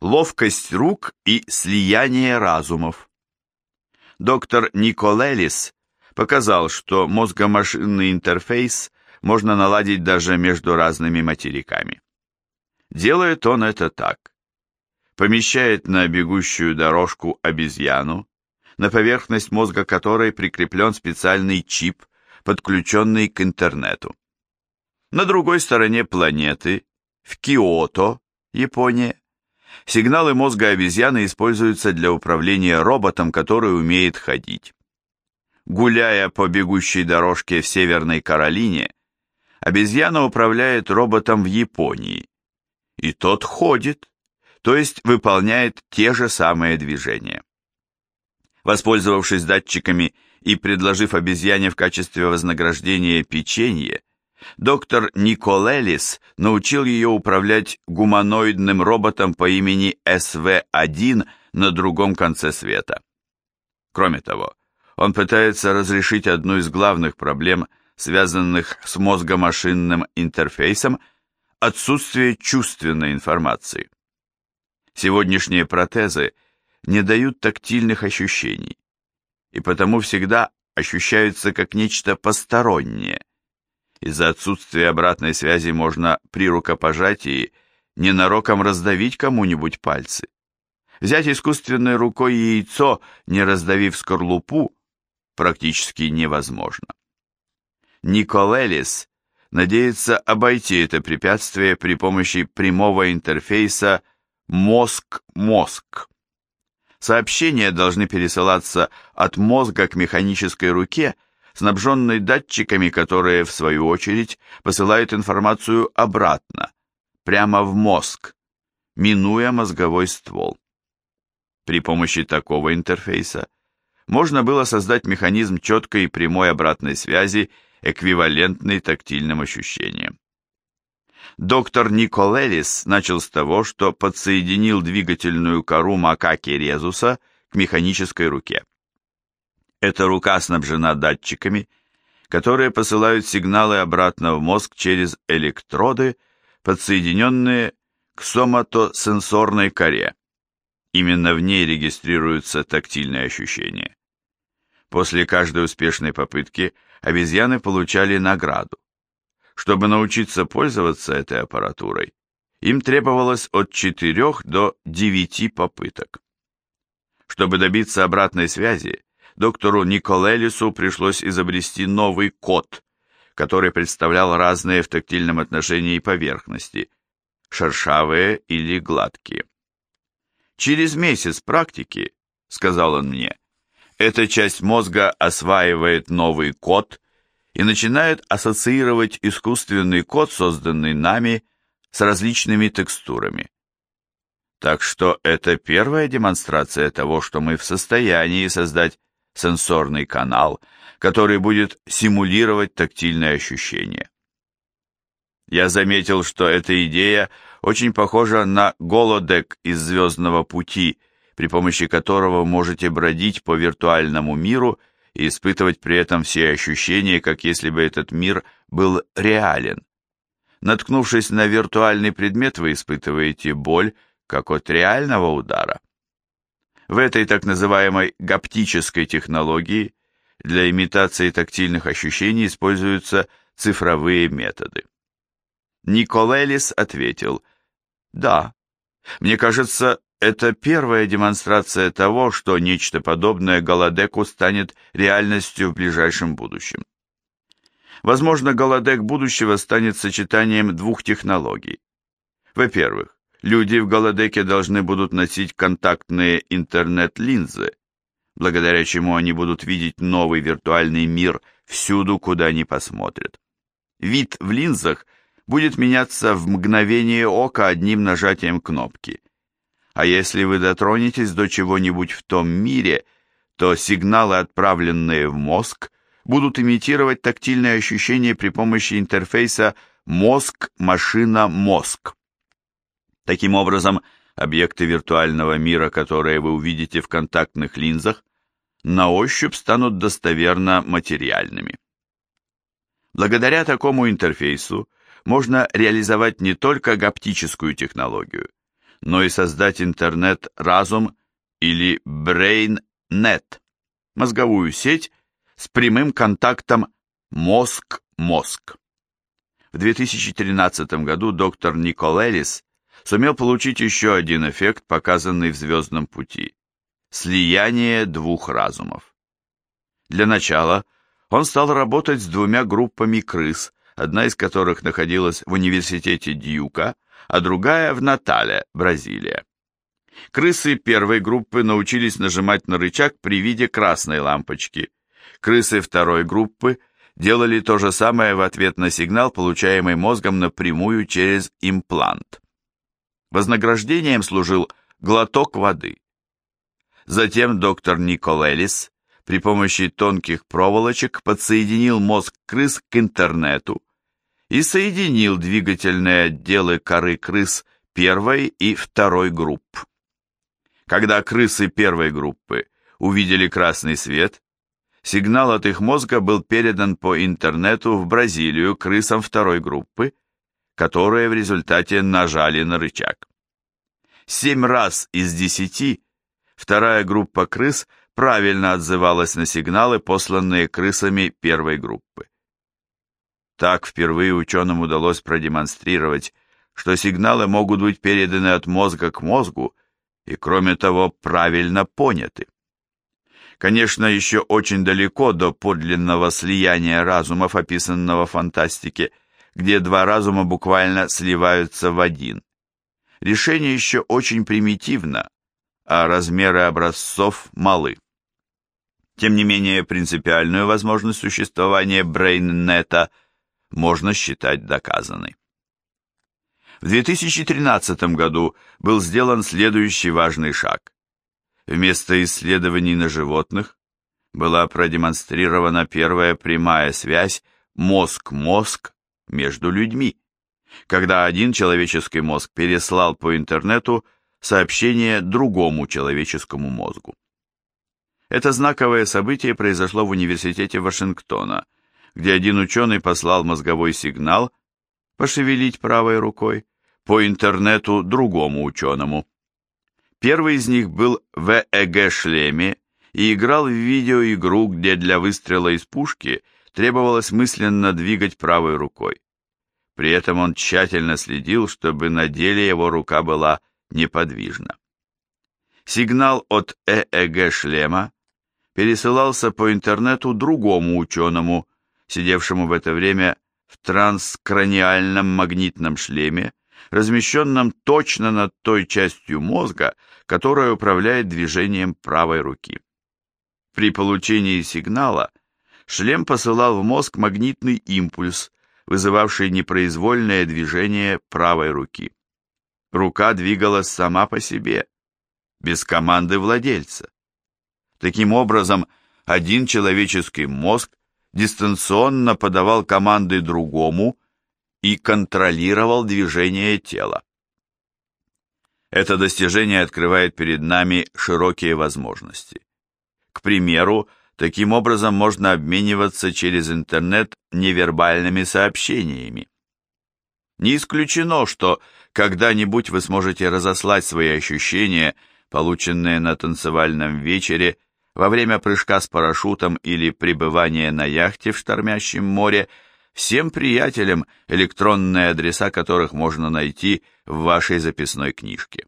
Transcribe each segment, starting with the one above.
ловкость рук и слияние разумов. Доктор Николелис показал, что мозгомашинный интерфейс можно наладить даже между разными материками. Делает он это так. Помещает на бегущую дорожку обезьяну, на поверхность мозга которой прикреплен специальный чип, подключенный к интернету. На другой стороне планеты, в Киото, Япония, Сигналы мозга обезьяны используются для управления роботом, который умеет ходить. Гуляя по бегущей дорожке в Северной Каролине, обезьяна управляет роботом в Японии. И тот ходит, то есть выполняет те же самые движения. Воспользовавшись датчиками и предложив обезьяне в качестве вознаграждения печенье, Доктор Николелис научил ее управлять гуманоидным роботом по имени СВ-1 на другом конце света. Кроме того, он пытается разрешить одну из главных проблем, связанных с мозгомашинным интерфейсом – отсутствие чувственной информации. Сегодняшние протезы не дают тактильных ощущений, и потому всегда ощущаются как нечто постороннее, из-за отсутствия обратной связи можно при рукопожатии ненароком раздавить кому-нибудь пальцы. Взять искусственной рукой яйцо, не раздавив скорлупу, практически невозможно. Николелис надеется обойти это препятствие при помощи прямого интерфейса мозг-мозг. Сообщения должны пересылаться от мозга к механической руке – снабженный датчиками, которые, в свою очередь, посылают информацию обратно, прямо в мозг, минуя мозговой ствол. При помощи такого интерфейса можно было создать механизм четкой и прямой обратной связи, эквивалентный тактильным ощущениям. Доктор Николелис начал с того, что подсоединил двигательную кору макаки резуса к механической руке. Эта рука снабжена датчиками, которые посылают сигналы обратно в мозг через электроды, подсоединенные к соматосенсорной коре. Именно в ней регистрируются тактильные ощущения. После каждой успешной попытки обезьяны получали награду. Чтобы научиться пользоваться этой аппаратурой, им требовалось от 4 до 9 попыток. Чтобы добиться обратной связи, доктору Николелису пришлось изобрести новый код, который представлял разные в тактильном отношении поверхности, шершавые или гладкие. Через месяц практики, сказал он мне, эта часть мозга осваивает новый код и начинает ассоциировать искусственный код, созданный нами, с различными текстурами. Так что это первая демонстрация того, что мы в состоянии создать сенсорный канал, который будет симулировать тактильные ощущения. Я заметил, что эта идея очень похожа на голодек из «Звездного пути», при помощи которого можете бродить по виртуальному миру и испытывать при этом все ощущения, как если бы этот мир был реален. Наткнувшись на виртуальный предмет, вы испытываете боль, как от реального удара. В этой так называемой гаптической технологии для имитации тактильных ощущений используются цифровые методы. Николелис ответил, «Да, мне кажется, это первая демонстрация того, что нечто подобное Голодеку станет реальностью в ближайшем будущем. Возможно, Голодек будущего станет сочетанием двух технологий. Во-первых, Люди в голодеке должны будут носить контактные интернет-линзы, благодаря чему они будут видеть новый виртуальный мир всюду, куда они посмотрят. Вид в линзах будет меняться в мгновение ока одним нажатием кнопки. А если вы дотронетесь до чего-нибудь в том мире, то сигналы, отправленные в мозг, будут имитировать тактильные ощущения при помощи интерфейса мозг-машина-мозг. Таким образом, объекты виртуального мира, которые вы увидите в контактных линзах, на ощупь станут достоверно материальными. Благодаря такому интерфейсу можно реализовать не только гаптическую технологию, но и создать интернет-разум или BrainNet, мозговую сеть с прямым контактом мозг-мозг. В 2013 году доктор Никол Эллис сумел получить еще один эффект, показанный в «Звездном пути» – слияние двух разумов. Для начала он стал работать с двумя группами крыс, одна из которых находилась в университете Дьюка, а другая в Натале, Бразилия. Крысы первой группы научились нажимать на рычаг при виде красной лампочки. Крысы второй группы делали то же самое в ответ на сигнал, получаемый мозгом напрямую через имплант. Вознаграждением служил глоток воды. Затем доктор Никол при помощи тонких проволочек подсоединил мозг крыс к интернету и соединил двигательные отделы коры крыс первой и второй групп. Когда крысы первой группы увидели красный свет, сигнал от их мозга был передан по интернету в Бразилию крысам второй группы, которые в результате нажали на рычаг. Семь раз из десяти вторая группа крыс правильно отзывалась на сигналы, посланные крысами первой группы. Так впервые ученым удалось продемонстрировать, что сигналы могут быть переданы от мозга к мозгу и, кроме того, правильно поняты. Конечно, еще очень далеко до подлинного слияния разумов, описанного в фантастике, где два разума буквально сливаются в один. Решение еще очень примитивно, а размеры образцов малы. Тем не менее, принципиальную возможность существования брейннета можно считать доказанной. В 2013 году был сделан следующий важный шаг. Вместо исследований на животных была продемонстрирована первая прямая связь мозг-мозг между людьми, когда один человеческий мозг переслал по интернету сообщение другому человеческому мозгу. Это знаковое событие произошло в университете Вашингтона, где один ученый послал мозговой сигнал пошевелить правой рукой, по интернету другому ученому. Первый из них был в ЭГ-шлеме и играл в видеоигру, где для выстрела из пушки требовалось мысленно двигать правой рукой. При этом он тщательно следил, чтобы на деле его рука была неподвижна. Сигнал от ЭЭГ-шлема пересылался по интернету другому ученому, сидевшему в это время в транскраниальном магнитном шлеме, размещенном точно над той частью мозга, которая управляет движением правой руки. При получении сигнала шлем посылал в мозг магнитный импульс, вызывавший непроизвольное движение правой руки. Рука двигалась сама по себе, без команды владельца. Таким образом, один человеческий мозг дистанционно подавал команды другому и контролировал движение тела. Это достижение открывает перед нами широкие возможности. К примеру, таким образом можно обмениваться через интернет невербальными сообщениями. Не исключено, что когда-нибудь вы сможете разослать свои ощущения, полученные на танцевальном вечере, во время прыжка с парашютом или пребывания на яхте в штормящем море, всем приятелям, электронные адреса которых можно найти в вашей записной книжке.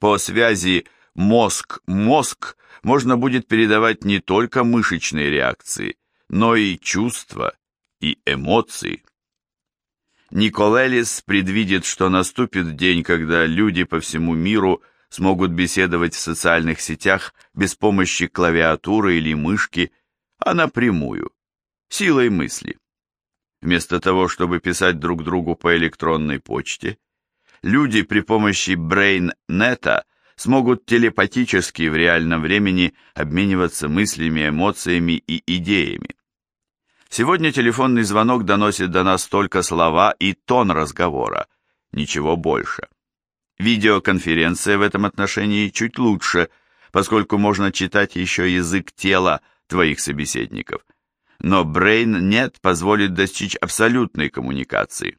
По связи мозг-мозг можно будет передавать не только мышечные реакции, но и чувства и эмоции. Николелис предвидит, что наступит день, когда люди по всему миру смогут беседовать в социальных сетях без помощи клавиатуры или мышки, а напрямую, силой мысли. Вместо того, чтобы писать друг другу по электронной почте, люди при помощи BrainNet смогут телепатически в реальном времени обмениваться мыслями, эмоциями и идеями. Сегодня телефонный звонок доносит до нас только слова и тон разговора, ничего больше. Видеоконференция в этом отношении чуть лучше, поскольку можно читать еще язык тела твоих собеседников – но Brain нет позволит достичь абсолютной коммуникации.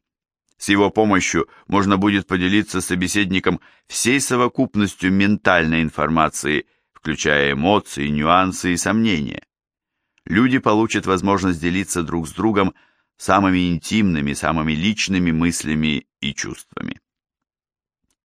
С его помощью можно будет поделиться с собеседником всей совокупностью ментальной информации, включая эмоции, нюансы и сомнения. Люди получат возможность делиться друг с другом самыми интимными, самыми личными мыслями и чувствами.